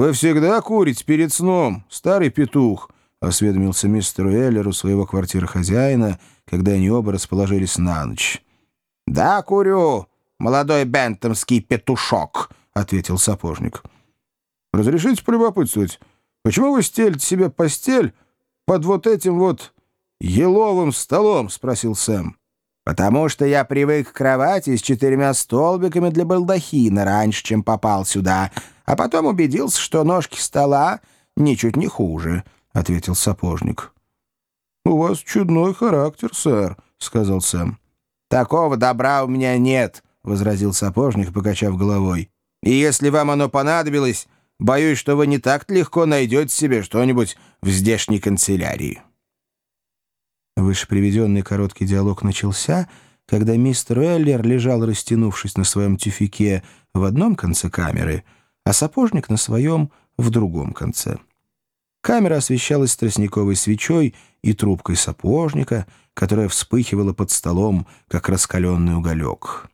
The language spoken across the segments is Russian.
«Вы всегда курите перед сном, старый петух», — осведомился мистер Уэллер у своего квартиры хозяина, когда они оба расположились на ночь. «Да, курю, молодой бентомский петушок», — ответил сапожник. «Разрешите полюбопытствовать, почему вы стелите себе постель под вот этим вот еловым столом?» — спросил Сэм. «Потому что я привык к кровати с четырьмя столбиками для балдахина раньше, чем попал сюда, а потом убедился, что ножки стола ничуть не хуже», — ответил сапожник. «У вас чудной характер, сэр», — сказал Сэм. «Такого добра у меня нет», — возразил сапожник, покачав головой. «И если вам оно понадобилось, боюсь, что вы не так легко найдете себе что-нибудь в здешней канцелярии». Выше приведенный короткий диалог начался, когда мистер Эллер лежал, растянувшись на своем тюфике в одном конце камеры — а сапожник на своем в другом конце. Камера освещалась тростниковой свечой и трубкой сапожника, которая вспыхивала под столом, как раскаленный уголек.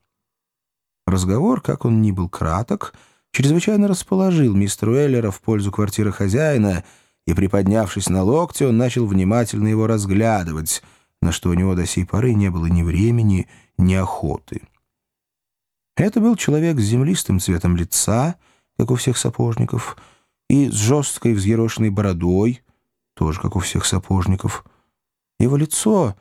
Разговор, как он ни был краток, чрезвычайно расположил мистера Уэллера в пользу квартиры хозяина, и, приподнявшись на локте, он начал внимательно его разглядывать, на что у него до сей поры не было ни времени, ни охоты. Это был человек с землистым цветом лица, как у всех сапожников, и с жесткой взъерошенной бородой, тоже как у всех сапожников. Его лицо,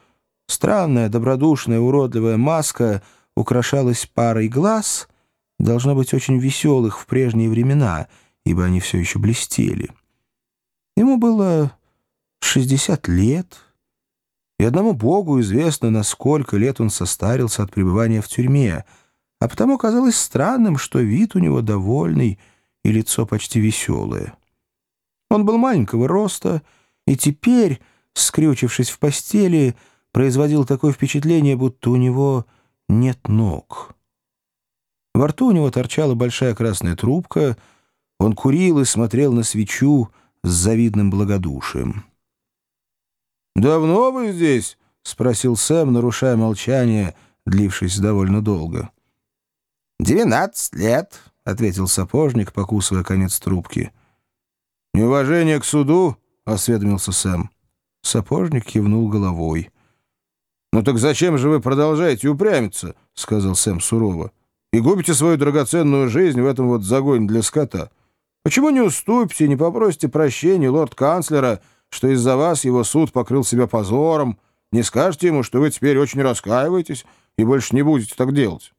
странная, добродушная, уродливая маска, украшалась парой глаз, должно быть очень веселых в прежние времена, ибо они все еще блестели. Ему было 60 лет, и одному Богу известно, на сколько лет он состарился от пребывания в тюрьме — а потому казалось странным, что вид у него довольный и лицо почти веселое. Он был маленького роста, и теперь, скрючившись в постели, производил такое впечатление, будто у него нет ног. Во рту у него торчала большая красная трубка, он курил и смотрел на свечу с завидным благодушием. «Давно вы здесь?» — спросил Сэм, нарушая молчание, длившееся довольно долго. «Двенадцать лет», — ответил сапожник, покусывая конец трубки. «Неуважение к суду?» — осведомился Сэм. Сапожник кивнул головой. «Ну так зачем же вы продолжаете упрямиться?» — сказал Сэм сурово. «И губите свою драгоценную жизнь в этом вот загоне для скота. Почему не уступите, не попросите прощения лорд-канцлера, что из-за вас его суд покрыл себя позором, не скажете ему, что вы теперь очень раскаиваетесь и больше не будете так делать?»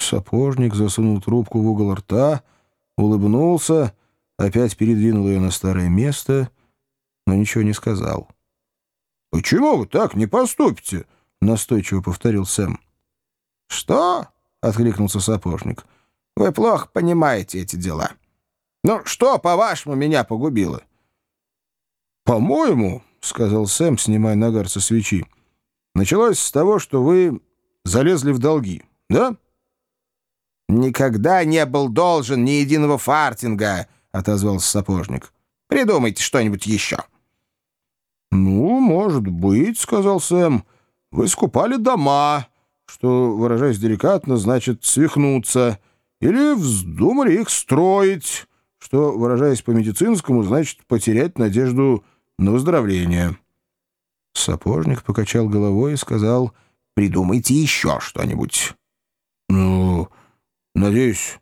Сапожник засунул трубку в угол рта, улыбнулся, опять передвинул ее на старое место, но ничего не сказал. «Почему вы так не поступите?» — настойчиво повторил Сэм. «Что?» — откликнулся сапожник. «Вы плохо понимаете эти дела. Ну, что, по-вашему, меня погубило?» «По-моему», — сказал Сэм, снимая нагар со свечи, — «началось с того, что вы залезли в долги, да?» «Никогда не был должен ни единого фартинга», — отозвался сапожник. «Придумайте что-нибудь еще». «Ну, может быть», — сказал Сэм. «Вы скупали дома, что, выражаясь деликатно, значит свихнуться, или вздумали их строить, что, выражаясь по-медицинскому, значит потерять надежду на выздоровление». Сапожник покачал головой и сказал, «Придумайте еще что-нибудь». «Ну, «Надеюсь,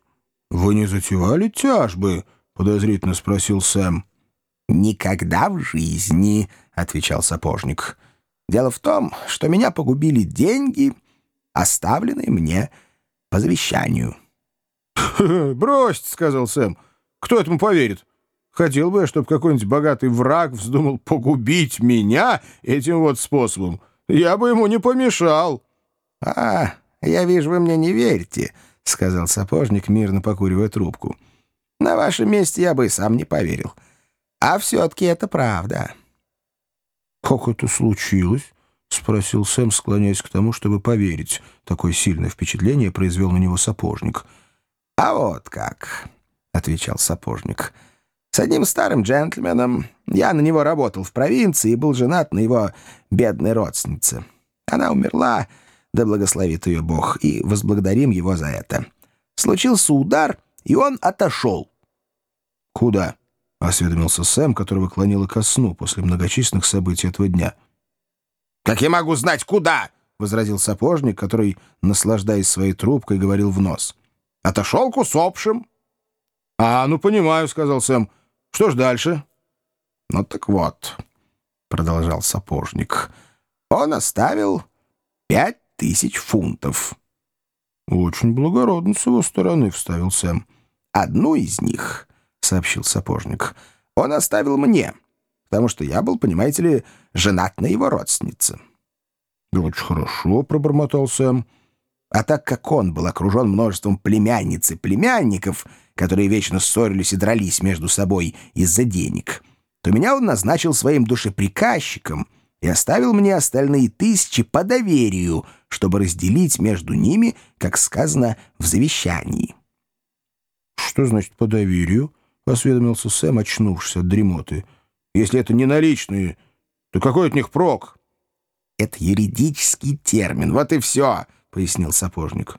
вы не затевали тяжбы?» — подозрительно спросил Сэм. «Никогда в жизни», — отвечал сапожник. «Дело в том, что меня погубили деньги, оставленные мне по завещанию». «Бросьте», — сказал Сэм. «Кто этому поверит? Хотел бы я, чтобы какой-нибудь богатый враг вздумал погубить меня этим вот способом. Я бы ему не помешал». «А, я вижу, вы мне не верите», — сказал сапожник, мирно покуривая трубку. «На вашем месте я бы и сам не поверил. А все-таки это правда». «Как это случилось?» — спросил Сэм, склоняясь к тому, чтобы поверить. Такое сильное впечатление произвел на него сапожник. «А вот как», — отвечал сапожник. «С одним старым джентльменом я на него работал в провинции и был женат на его бедной родственнице. Она умерла, да благословит ее Бог, и возблагодарим его за это. Случился удар, и он отошел. «Куда?» — осведомился Сэм, которого клонило ко сну после многочисленных событий этого дня. «Как я могу знать, куда?» — возразил сапожник, который, наслаждаясь своей трубкой, говорил в нос. «Отошел к усопшим». «А, ну понимаю», — сказал Сэм. «Что ж дальше?» «Ну так вот», — продолжал сапожник, — «он оставил пять тысяч фунтов». «Очень благородно с его стороны», — вставил Сэм. «Одну из них», — сообщил сапожник, — «он оставил мне, потому что я был, понимаете ли, женат на его родственнице». «Очень хорошо», — пробормотал Сэм. А так как он был окружен множеством племянниц и племянников, которые вечно ссорились и дрались между собой из-за денег, то меня он назначил своим душеприказчиком и оставил мне остальные тысячи по доверию, чтобы разделить между ними, как сказано в завещании. «Что значит по доверию?» — осведомился Сэм, очнувшись от дремоты. «Если это не наличные, то какой от них прок?» «Это юридический термин, вот и все», — пояснил сапожник.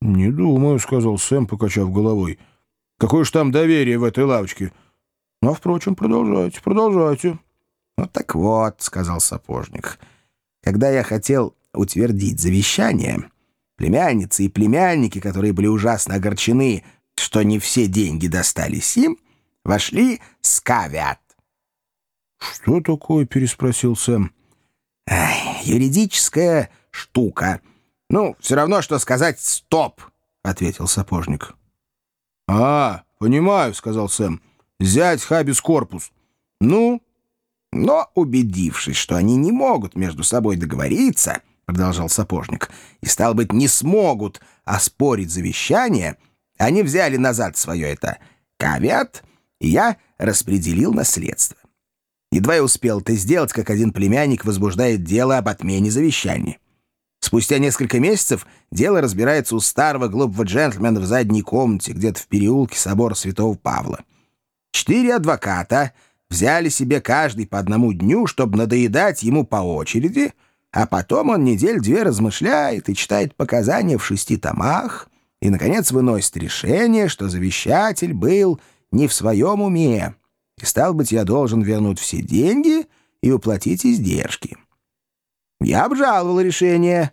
«Не думаю», — сказал Сэм, покачав головой. «Какое ж там доверие в этой лавочке? Ну, а, впрочем, продолжайте, продолжайте». «Ну так вот», — сказал сапожник, — «когда я хотел утвердить завещание, племянницы и племянники, которые были ужасно огорчены, что не все деньги достались им, вошли с кавят». «Что такое?» — переспросил Сэм. «Юридическая штука. Ну, все равно, что сказать «стоп», — ответил сапожник. «А, понимаю», — сказал Сэм. «Зять хабис корпус. Ну?» «Но, убедившись, что они не могут между собой договориться», — продолжал сапожник, «и, стал быть, не смогут оспорить завещание, они взяли назад свое это кавят, и я распределил наследство. Едва я успел это сделать, как один племянник возбуждает дело об отмене завещания. Спустя несколько месяцев дело разбирается у старого глупого джентльмена в задней комнате, где-то в переулке собора Святого Павла. Четыре адвоката взяли себе каждый по одному дню, чтобы надоедать ему по очереди, а потом он недель-две размышляет и читает показания в шести томах, и, наконец, выносит решение, что завещатель был не в своем уме, и, стал быть, я должен вернуть все деньги и уплатить издержки. Я обжаловал решение.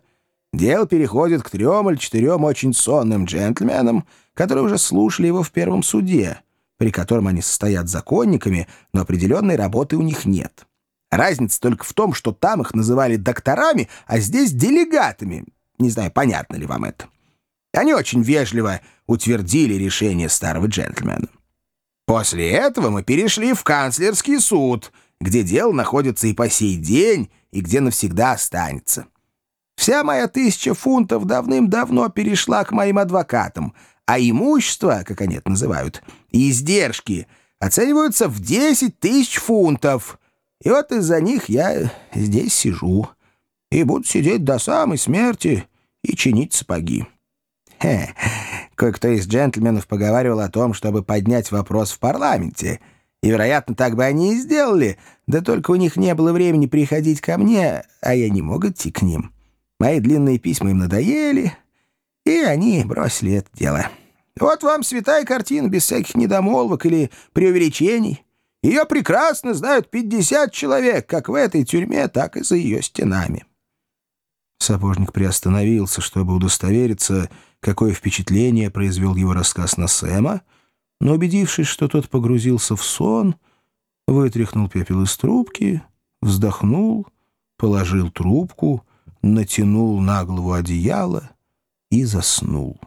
Дело переходит к трем или четырем очень сонным джентльменам, которые уже слушали его в первом суде, при котором они состоят законниками, но определенной работы у них нет. Разница только в том, что там их называли докторами, а здесь делегатами. Не знаю, понятно ли вам это. Они очень вежливо утвердили решение старого джентльмена. После этого мы перешли в канцлерский суд, где дело находится и по сей день, и где навсегда останется. Вся моя тысяча фунтов давным-давно перешла к моим адвокатам, а имущество, как они это называют, издержки оцениваются в 10 тысяч фунтов. И вот из-за них я здесь сижу и буду сидеть до самой смерти и чинить сапоги. Хе, кое-кто из джентльменов поговаривал о том, чтобы поднять вопрос в парламенте. И, вероятно, так бы они и сделали, да только у них не было времени приходить ко мне, а я не мог идти к ним. Мои длинные письма им надоели, и они бросили это дело. Вот вам святая картина без всяких недомолвок или преувеличений. Ее прекрасно знают 50 человек, как в этой тюрьме, так и за ее стенами. Сапожник приостановился, чтобы удостовериться, какое впечатление произвел его рассказ на Сэма, но, убедившись, что тот погрузился в сон, вытряхнул пепел из трубки, вздохнул, положил трубку, натянул на голову одеяло и заснул.